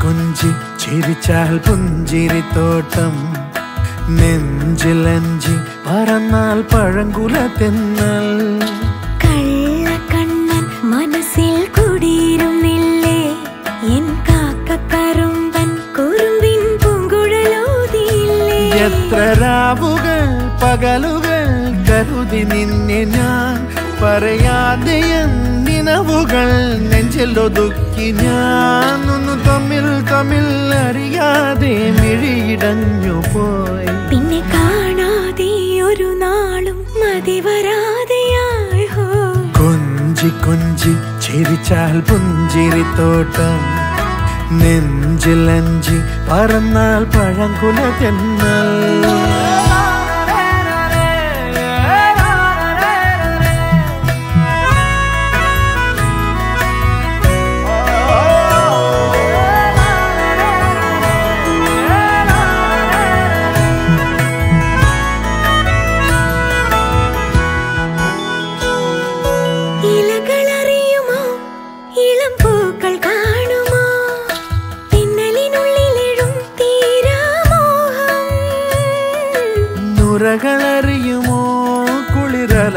കൊഞ്ചി ചിരിച്ചാൽ പുഞ്ചിരിത്തോട്ടം നെഞ്ചിലഞ്ചി പറന്നാൽ പഴങ്കുല തെന്നൽ. എത്ര രാവുകൾ പകലുകൾ കരുതി നിന്നെ ഞാൻ പറയാതെ നിനവുകൾ നെഞ്ചിലൊതുക്കി ഞാൻ ഒന്ന് തമ്മിൽ തമ്മിൽ അറിയാതെ മിഴിയിടഞ്ഞു പോയി. പിന്നെ കാണാതെ ഒരു നാളും മതി വരാതെയായി ഹോ കൊഞ്ചി കൊഞ്ചി ചിരിച്ചാൽ പുഞ്ചിരിത്തോട്ടം നെഞ്ചിലഞ്ചി പറന്നാൽ പഴങ്കുല തെന്നൽ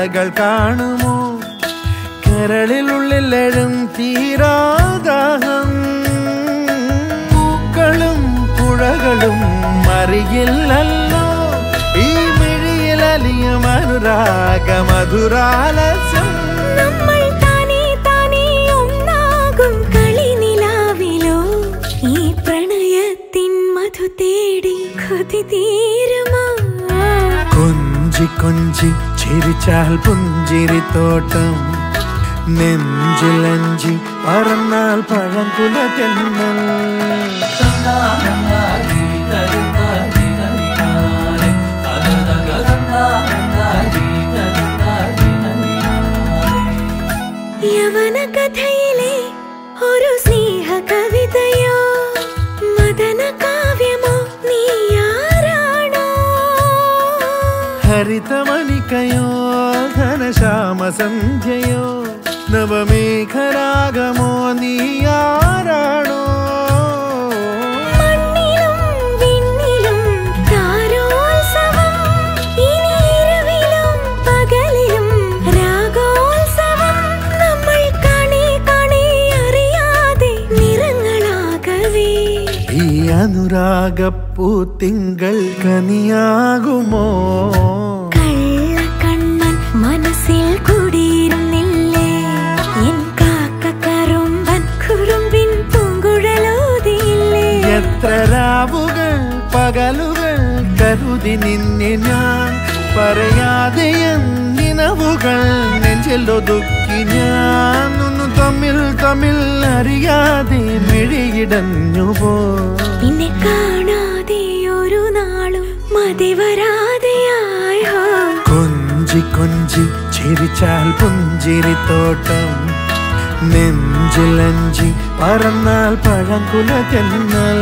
കുളിരലകൾ കാണുമോ? കരളിലുള്ളിലെഴും തീരാദാഹം. പൂക്കളും പുഴകളും മറിയില്ലല്ലോ. ഈ മിഴിയിലലിയും അനുരാഗ മധുരാലസം. തേടി കൊതി തീരുമോ. കൊഞ്ചി കൊഞ്ചി ചിരിച്ചാൽ പുഞ്ചിരി തോട്ടം. നെഞ്ചിലഞ്ചി പറന്നാൽ പഴങ്കുല തെന്നൽ കണി ഘനശ്യാമസന്ധ്യയോ അറിയാതെ നീയാരാണോ ഈ അനുരാഗപ്പൂത്തിങ്കൾ കനിയാകുമോ? എത്ര രാവുകൾ പകലുകൾ കരുതി നിന്നെ ഞാൻ പറയാതെ നിനവുകൾ നെഞ്ചിലൊതുക്കി ഞാൻ ഒന്ന് തമ്മിൽ തമ്മിൽ അറിയാതെ മിഴിയിടഞ്ഞു പോ. പിന്നെ കാണാതെ ഒരു നാളും മതി വരാതെയായ കൊഞ്ചി കൊഞ്ചി ചിരിച്ചാൽ പുഞ്ചിരിത്തോട്ടം നെഞ്ചിലഞ്ചി പറന്നാൽ പഴങ്കുല തെന്നൽ